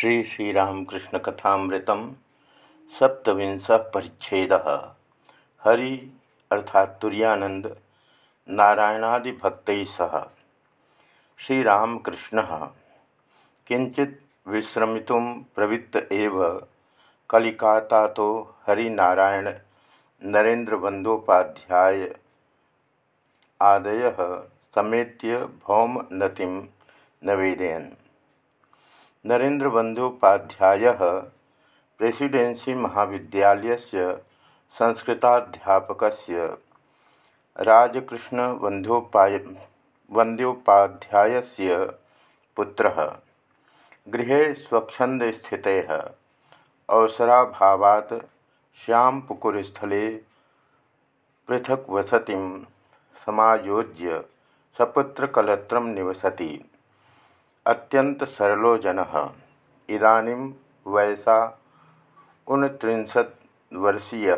श्री श्रीरामकृष्ण कथामृतम सप्तविंश परिच्छेद। हरि अर्थात तुरानंद नारायणादिभक्त सह। श्रीरामकृष्ण किंचित विश्रमित प्रवृत्त एव कलिकाता तो हरिनारायण नरेन्द्र बंदोपाध्याय आदय समेत्य भौमनतिम नवेदयन। नरेन्द्र बंदोपाध्याय प्रेसिडेन्सी महाविद्यालय संस्कृताध्यापक राजकृष्ण वंद्योपाय वंद्योपाध्याय पुत्र। गृह स्वच्छंद स्थित अवसराभावात् श्यामपुकुरस्थले पृथक वसति समायोज्य सपुत्रकलत्र निवसति। अत्यंत सरलो जन इदानीं वयसा ऊनत्रिंशत्वर्षीय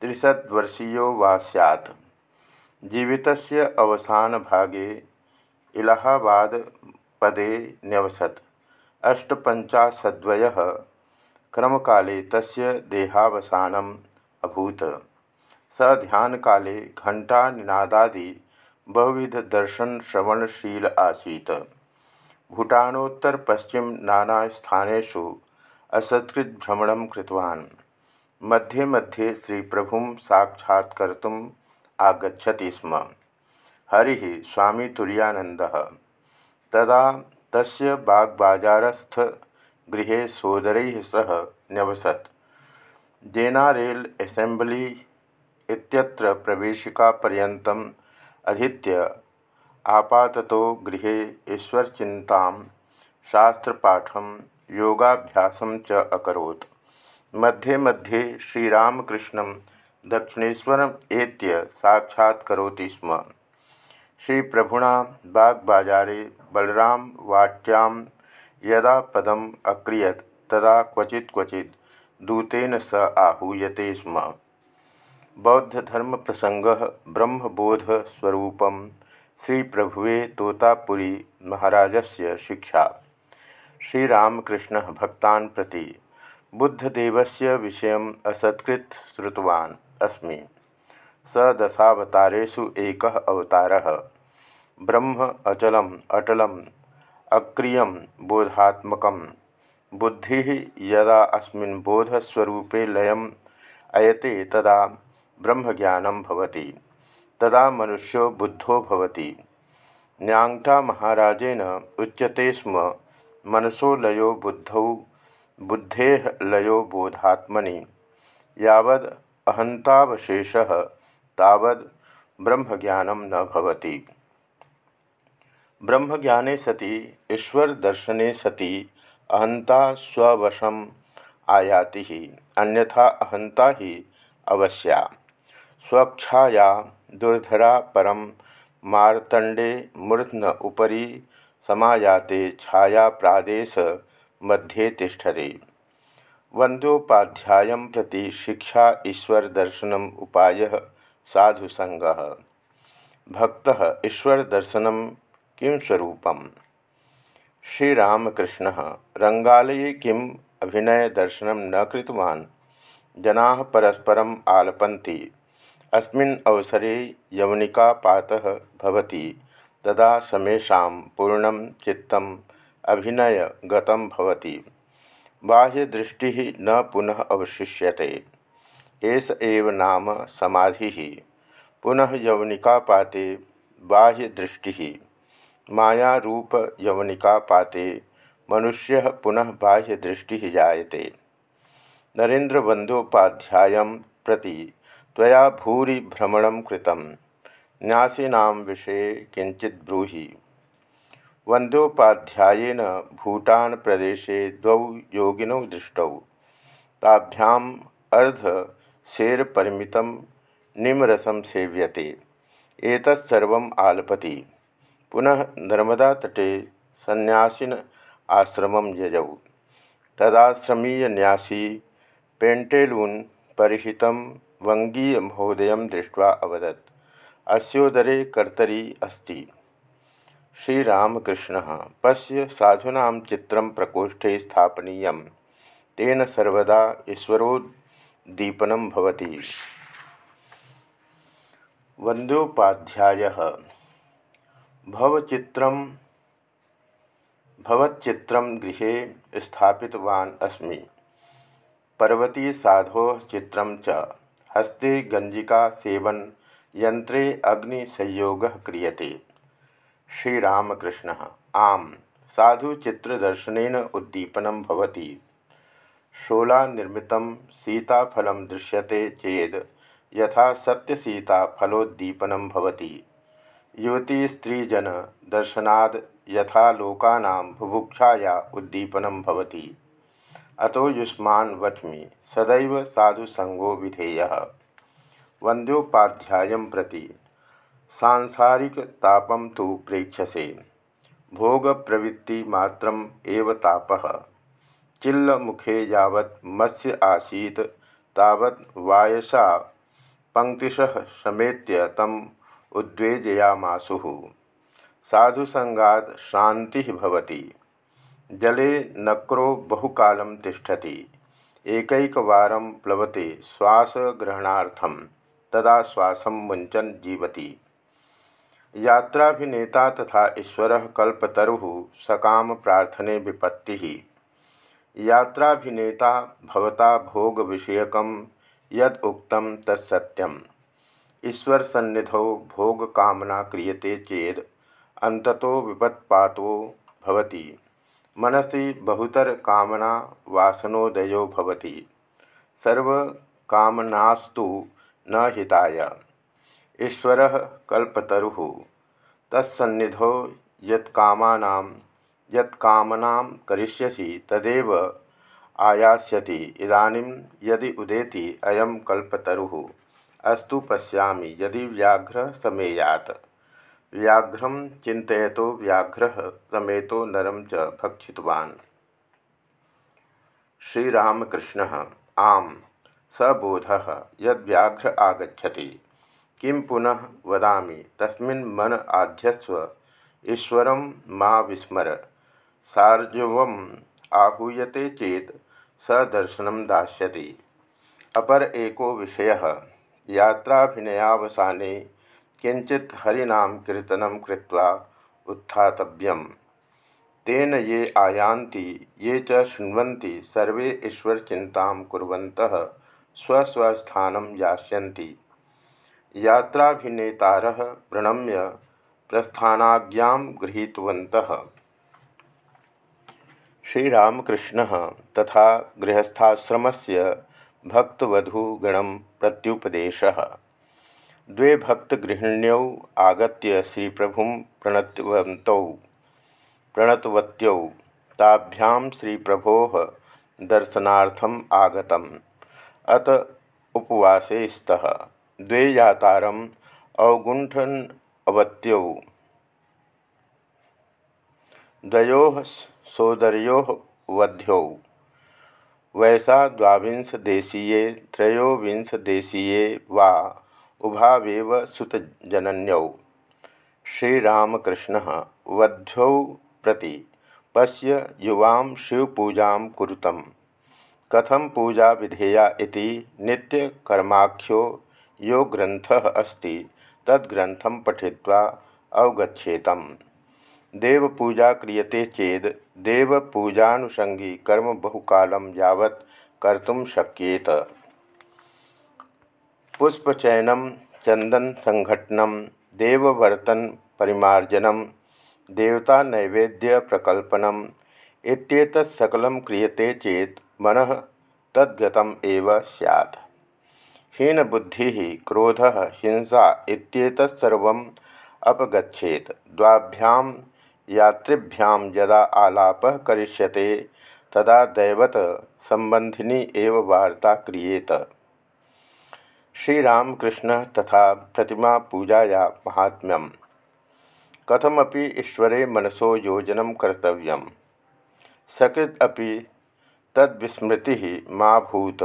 त्रिशद्वर्षीयो वा सैत् जीवित अवसान भागे इलाहाबादपदे न्यवसत्। अष्टपञ्चाशद्वयः। क्रमकाले तस्य देहावसानम् अभूत। स ध्यानकाले घण्टानिनादादि बहुविधदर्शनश्रवणशील आसीत्। भूटानोत्तर पश्चिम नाना स्थानेषु असत्कृत कृतवान्। मध्ये मध्ये श्री प्रभु साक्षात्कर्तुम् आगछति स्म। हरि स्वामी तुरानंद तदा तस्य बागबाजारस्थ गृहे सोदरैः सह न्यवसत्। जेनारेल असेंबली इत्यत्र प्रवेशिकापर्यन्तम् अधीत्य आपाततो गृह ईश्वरचिंता शास्त्रपाठ योगाभ्यास अकोत् मध्ये मध्ये श्रीरामकृष्ण दक्षिणेशर एत्य साक्षात्करोति स्म। श्री प्रभुना बागबाजारे बलराम वाट्यां यदा पदम अक्रियत तदा क्वचि क्वचि दूतेन स आहूयते स्म। बौद्धधर्म प्रसंग श्री प्रभुवे तोतापुरी महाराजस्य शिक्षा। श्रीरामकृष्ण भक्ता प्रति बुद्धदेवस्य विषयम् असत्कृत श्रुतवान् अस्मि। स दशावतारेषु एकः अवतारः। ब्रह्म अचलम्, अटलम् अक्रियं बोधात्मकं बुद्धिः यदा अस्मिन् बोधस्वरूपे लयम् अयते तदा ब्रह्मज्ञानं भवति। तदा मनुष्यो बुद्धो भवति। न्यांगटा महाराजेन उच्यते स्म, मनसो लयो बुद्धौ, बुद्धे लयो बोधात्मनि। यावद अहंतावशेषः तावद ब्रह्मज्ञानं न भवति। ब्रह्मज्ञाने सति ईश्वर दर्शने सति अहंता स्ववशम आयाति अन्यथा अहंता ही अवश्या। स्वच्छाया दुर्धरा परम मार्तंडे मूर्धन उपरी समायाते छाया प्रादेश मध्ये तिष्ठते। वंदोपाध्याय प्रति शिक्षा ईश्वर दर्शन उपाय साधुसंग भक्त ईश्वर दर्शन किं स्वरूप श्रीरामकृष्ण रंगालये किम अभिनय दर्शन न कृतवान्? जना परस्परम आलपन्ति। अस्मिन् अवसरे यवनिकापातः भवति। तदा समेषां पूर्णं चित्तम् अभिनय गतं भवति। बाह्यदृष्टिः न पुनः अवशिष्यते। एष एव नाम समाधिः। पुनः यवनिकापाते बाह्यदृष्टिः। मायारूपयवनिकापाते मनुष्यः पुनः बाह्यदृष्टिः जायते। नरेन्द्रबन्धोपाध्यायं प्रति त्वया भूरि भ्रमण कृत। न्यासीना विषय किंचित ब्रूहि। वंदोपाध्यायन भूटान प्रदेशे द्वौ योगिनौ दृष्टौ। ताभ्याम अर्ध शेर परिमित निमरसम सेव्यते एतत्सर्वम् आलपति। पुनः नर्मदा तटे सन्यासीन आश्रम यजौ। तदाश्रमीय न्यासी पेंटेलून परिहितम वंगीय महोदय दृष्ट्वा अवदत् अस्ोदरे कर्तरी अस्ति। श्रीरामकृष्ण, पश्य साधूना चित्रं प्रकोष्ठे स्थापनीय। तेन सर्वदा ईश्वरोद्दीपनं भवति। वन्द्योपाध्यायः, भवचित्रं, भवच्चित्रं गृहे स्थापितवान् अस्मि। पर्वती साधो चित्रं च हस्ते गंजिका सेवन यंत्रे अग्निसंयोग क्रियते। श्रीरामकृष्ण, आम। साधु चित्रदर्शन उद्दीपन होती शोला निर्मित सीताफल दृश्यते चेद यथा सत्यसीताफलोद्दीपन होती युवती स्त्रीजन दर्शनाद यथा लोकानां बुभुक्षाया उद्दीपन होती अतो युष्मान वच्मि। सदैव साधुसंगो विधेय। वंद्योपाध्याय प्रति सांसारिकतापं तो प्रेक्षसे। भोग प्रवृत्ति भोगप्रवृत्तिमात्रम् एव तापः। चिल्लमुखे यावत् मत्स्य आसीत्, तावत् वायसा पंक्तिशः समेत्य तम उद्वेजयामासुः। साधुसंगात् शान्तिः भवति। जले नक्रो बहुकालं तिष्ठति। एकैकवारं प्लवते श्वासग्रहणार्थं, तदा श्वासं मुञ्चन् जीवति। यात्राभिनेता तथा ईश्वर कल्पतरु सकाम प्रार्थने विपत्ति। यात्राभिनेता भवता भोग विषयक यद उक्तम तत्सत्यम ईश्वर सन्निधौ भोग कामना क्रियते चेद अंततो विपत्पातो भवति। मनसि बहुतर कामना वासनोदयो भवति। सर्वकामनास्तु न हिताय। ईश्वर कल्पतरु। तत्सन्निधौ यत्कामानां यत्कामनां करिष्यसि तदेव आयास्यति। इदानीं यदि उदेति अयं कल्पतरुः। अस्तु पश्यामि यदि व्याघ्र समेयात् व्याघ्रं चिन्तयतो व्याघ्र समेतो नरम च भक्षितवान्। श्रीरामकृष्ण, आम, सबोध यद्व्याघ्र आगछति किं पुनः वदा तस्मिन् मन आध्यस्व ईश्वर मा विस्मर। सार्जव आहूयते चेत स दर्शन दास्यति। अपर एको विषय, यात्राभिनयावसाने किंचित हरिना कीर्तन कृत्वा उत्थातव्यम। तेन ये आयान्ति, ये च शृण्वन्ति, सर्वे ईश्वरचिन्तां कुर्वन्तः स्वस्वस्थानं यास्यन्ति। यात्राभिनेतार प्रणम्य प्रस्थानाज्ञा गृहीतवत श्रीरामकृष्ण तथा गृहस्थाश्रम से भक्तवधूगण प्रत्युपदेश। द्वे भक्तगृहिण्यौ आगत श्रीप्रभु प्रणतवन्तौ। प्रणतवत्यौ, ताभ्यां श्रीप्रभो दर्शनार्थम आगतम। अत उपवासे स्तः। द्वे यातारम अवत्यौ। द्वयोः सोदर्यो वध्यौ। वैसा द्वांशदेशीये त्रयोविंशदेशीये वा उभावेव सुतजनन्यौ। श्रीरामकृष्ण वध्यौ प्रति पश्य युवां शिवपूजा कुरुतम। कथम पूजा विधेया इति नित्यकर्माख्यो यो ग्रंथ अस्ति तद्ग्रंथम पठित्वा अवगछेत देवपूजा क्रियते चेद देवपूजानुषंगी कर्म बहुकाल यावत् कर्तुम शक्येत। पुष्पचयन चंदन संघटन, देववर्तन परिमार्जनम देवता नैवेद्य प्रकल्पनम इत्येतत् सकलं क्रियते चेत मन तद्गतम एव स्यात्। हीन बुद्धि, क्रोध, हिंसा इत्येतत्सर्वम् अपगछेत द्वाभ्याम यात्रिभ्यां यदा आलाप करिष्यते, तदा दैवत संबंधिनी एव वार्ता क्रियेत। श्रीरामकृष्ण तथा प्रतिमा पूजाया महात्म्यम। कथमपि ईश्वरे मनसो योजन कर्तव्य सकृत अपि तद्विस्मृति मा भूत।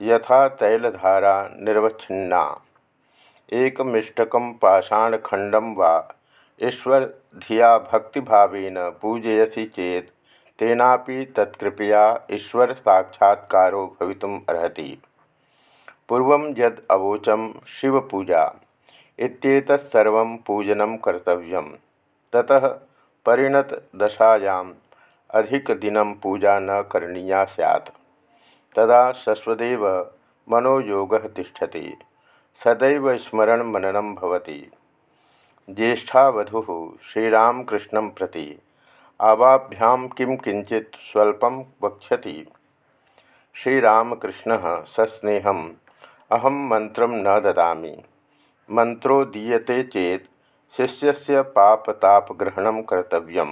यथा तैलधारा निर्वच्छिन्ना। एकमिष्टक पाषाणखंडम वा ईश्वर धिया भक्तिभावेन पूजयसी चेत तेनापि तत्कृपया ईश्वर साक्षात्कारो भवितुम अर्हति। पूर्व यद अवोचम शिवपूजा इत्येतत्सर्व पूजनं कर्तव्य ततः अधिक दिनं पूजा न करणीया सैत् तदा शश्वदेव मनोयोग तिष्ठति। सदैव स्मरण मननं भवति। ज्येष्ठा वधु श्रीरामकृष्ण प्रति आवाभ्याम किं किंचित स्वल्पं वक्ष्यति। श्रीरामकृष्ण सस्नेह अहम मंत्र न ददा मंत्रो दीयते चेत शिष्य पापतापग्रहण कर्तव्य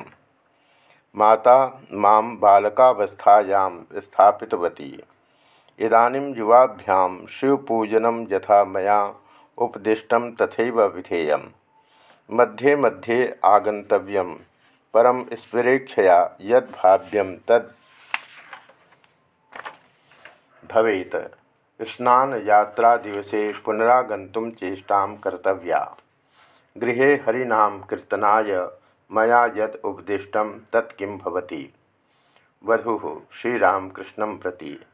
माता, माँ बालकावस्थायां स्थापितवती। इदानीं युवाभ्यां शिवपूजनं यथा मया उपदिष्टं तथैव विधेयं मध्ये मध्ये आगन्तव्यं परम स्पिरेक्षया यद भाव्यम तद भवेत। स्नान यात्रा दिवसे पुनरागंतुम चेष्टा कर्तव्या। गृह हरिनाम कीर्तनाय मया यद उपदिष्टं तत्किं वधुः श्रीरामकृष्णं प्रति।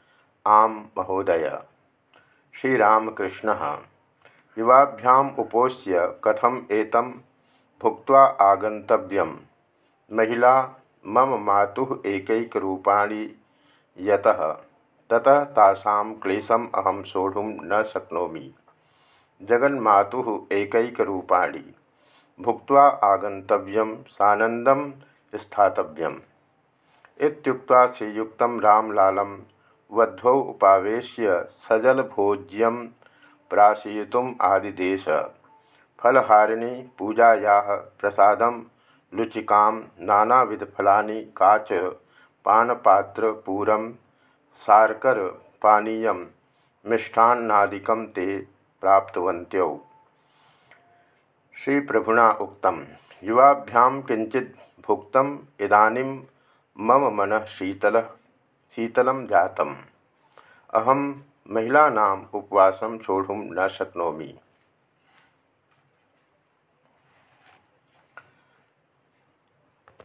आम महोदय। श्रीरामकृष्ण। युवाभ्याम उपोष्य कथम एतम? भुक्त आगंतव्यम महिला, मम मातु एक रूपाणी यतः ततः तासां क्लेशम अहम सोढ़ुं न शक्नोमी। जगन्मातुः एकैकरूपाणि। भुक्त्वा आगन्तव्यं सानन्दं स्थातव्यम्। इत्युक्त्वा श्रीयुक्तं रामलालं वध्वौ उपावेश्य सजलभोज्यं प्राशयितुम् आदिदेश। फलहारिणी पूजायाः प्रसादं, लुचिकां, नानाविधफलानि, काच, पानपात्रपूरं सार्कर पानीय मिष्ठान्नादिकं ते प्राप्तवन्त्यौ। श्रीप्रभुना उक्तं युवाभ्यां किञ्चित् भुक्तम्, इदानीं मम मनः शीतलः, शीतलं जातम्। अहं महिलानाम् उपवासं सोढुं न शक्नोमि।